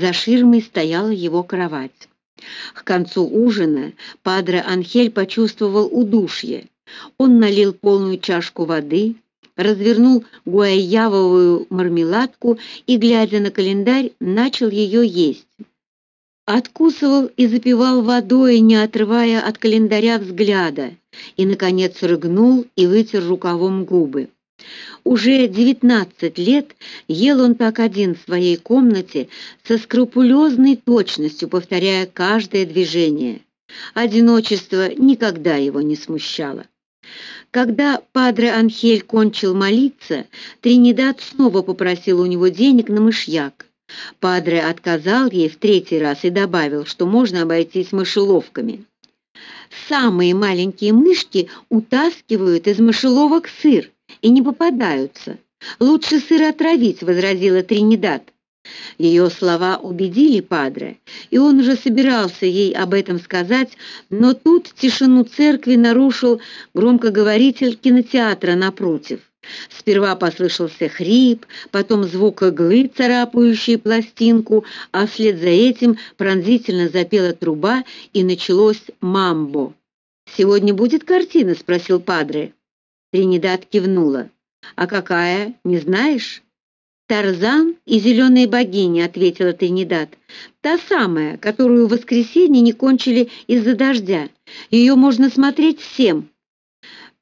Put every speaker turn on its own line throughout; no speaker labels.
За ширмой стояла его кровать. К концу ужина падре Анхель почувствовал удушье. Он налил полную чашку воды, развернул гуайявовую мармеладку и, глядя на календарь, начал ее есть. Откусывал и запивал водой, не отрывая от календаря взгляда, и, наконец, рыгнул и вытер рукавом губы. Уже девятнадцать лет ел он так один в своей комнате со скрупулезной точностью, повторяя каждое движение. Одиночество никогда его не смущало. Когда падре Анхель кончил молиться, Тринидад снова попросил у него денег на мышьяк. Падре отказал ей в третий раз и добавил, что можно обойтись мышеловками. Самые маленькие мышки утаскивают из мышеловок сыр и не попадаются. Лучше сыр отравить, возразила Тринидад. Ее слова убедили падре, и он уже собирался ей об этом сказать, но тут тишину церкви нарушил громкоговоритель кинотеатра напротив. Сперва послышался хрип, потом звук иглы, царапающей пластинку, а вслед за этим пронзительно запела труба, и началось мамбо. «Сегодня будет картина?» — спросил падре. Тринидад кивнула. «А какая, не знаешь?» «Тарзан и зеленые богини», — ответила Тринидад. «Та самая, которую в воскресенье не кончили из-за дождя. Ее можно смотреть всем».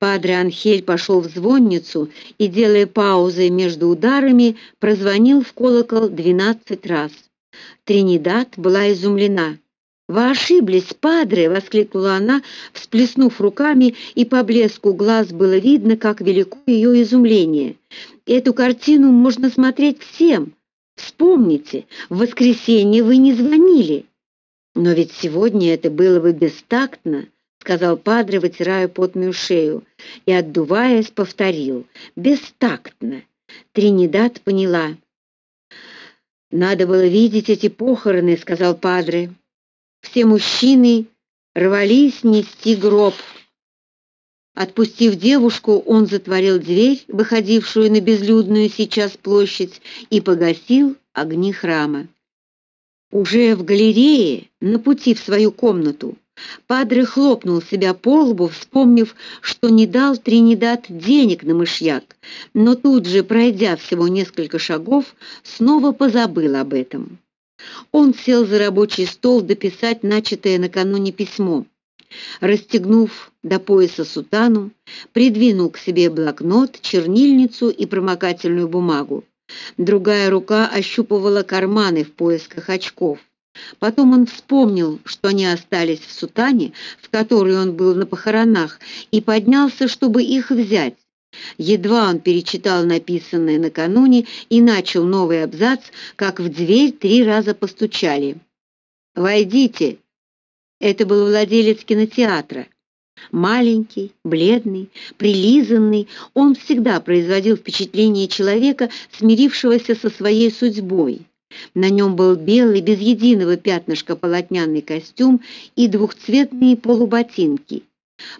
Падре Анхель пошел в звонницу и, делая паузы между ударами, прозвонил в колокол двенадцать раз. Тринидад была изумлена. «Вы ошиблись, падре!» — воскликнула она, всплеснув руками, и по блеску глаз было видно, как велико ее изумление. «Эту картину можно смотреть всем. Вспомните, в воскресенье вы не звонили». «Но ведь сегодня это было бы бестактно», — сказал падре, вытирая потную шею, и, отдуваясь, повторил. «Бестактно». Тринидад поняла. «Надо было видеть эти похороны», — сказал падре. Все мужчины рвались нести гроб. Отпустив девушку, он затворил дверь, выходившую на безлюдную сейчас площадь, и погасил огни храма. Уже в галерее, на пути в свою комнату, Падре хлопнул себя по лбу, вспомнив, что не дал Тринидад денег на мышьяк, но тут же, пройдя всего несколько шагов, снова позабыл об этом. Он сел за рабочий стол дописать начатое накануне письмо. Расстегнув до пояса сутану, придвинул к себе блокнот, чернильницу и промокательную бумагу. Другая рука ощупывала карманы в поисках очков. Потом он вспомнил, что они остались в сутане, в которой он был на похоронах, и поднялся, чтобы их взять. Едва он перечитал написанное накануне и начал новый абзац, как в дверь три раза постучали. «Войдите!» Это был владелец кинотеатра. Маленький, бледный, прилизанный, он всегда производил впечатление человека, смирившегося со своей судьбой. На нем был белый, без единого пятнышка полотняный костюм и двухцветные полуботинки.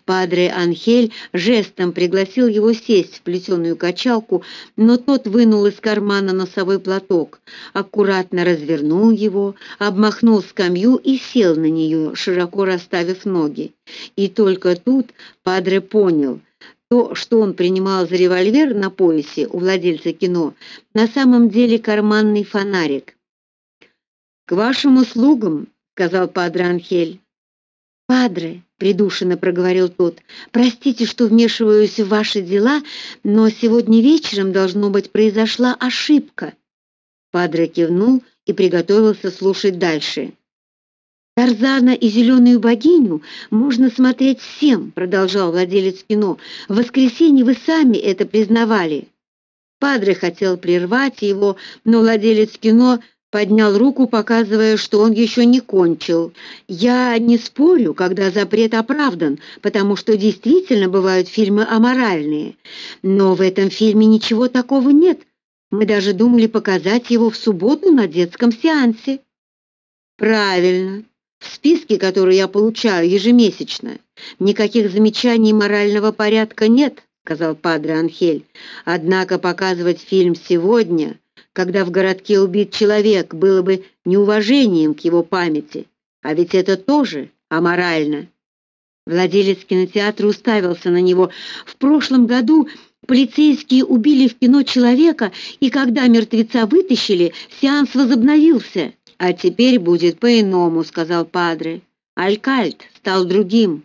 Падре Анхель жестом пригласил его сесть в плетеную качалку, но тот вынул из кармана носовой платок, аккуратно развернул его, обмахнул скамью и сел на нее, широко расставив ноги. И только тут Падре понял, то, что он принимал за револьвер на поясе у владельца кино, на самом деле карманный фонарик. «К вашим услугам», — сказал Падре Анхель. «Падре», — придушенно проговорил тот, — «простите, что вмешиваюсь в ваши дела, но сегодня вечером, должно быть, произошла ошибка». Падре кивнул и приготовился слушать дальше. «Тарзана и зеленую богиню можно смотреть всем», — продолжал владелец кино. «В воскресенье вы сами это признавали». Падре хотел прервать его, но владелец кино поднял руку, показывая, что он еще не кончил. «Я не спорю, когда запрет оправдан, потому что действительно бывают фильмы аморальные. Но в этом фильме ничего такого нет. Мы даже думали показать его в субботу на детском сеансе». «Правильно. В списке, который я получаю ежемесячно, никаких замечаний морального порядка нет», — сказал Падре Анхель. «Однако показывать фильм сегодня когда в городке убит человек, было бы неуважением к его памяти. А ведь это тоже аморально. Владелец кинотеатра уставился на него. В прошлом году полицейские убили в кино человека, и когда мертвеца вытащили, сеанс возобновился. «А теперь будет по-иному», — сказал Падре. «Алькальт стал другим.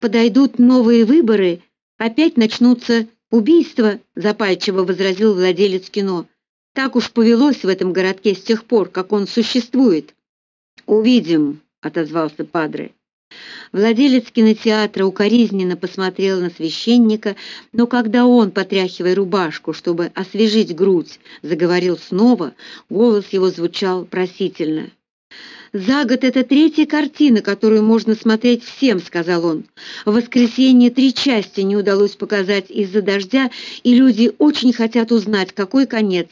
Подойдут новые выборы, опять начнутся убийства», — запальчиво возразил владелец кино. «Так уж повелось в этом городке с тех пор, как он существует». «Увидим», — отозвался Падре. Владелец кинотеатра укоризненно посмотрел на священника, но когда он, потряхивая рубашку, чтобы освежить грудь, заговорил снова, голос его звучал просительно. «За год это третья картина, которую можно смотреть всем», — сказал он. «В воскресенье три части не удалось показать из-за дождя, и люди очень хотят узнать, какой конец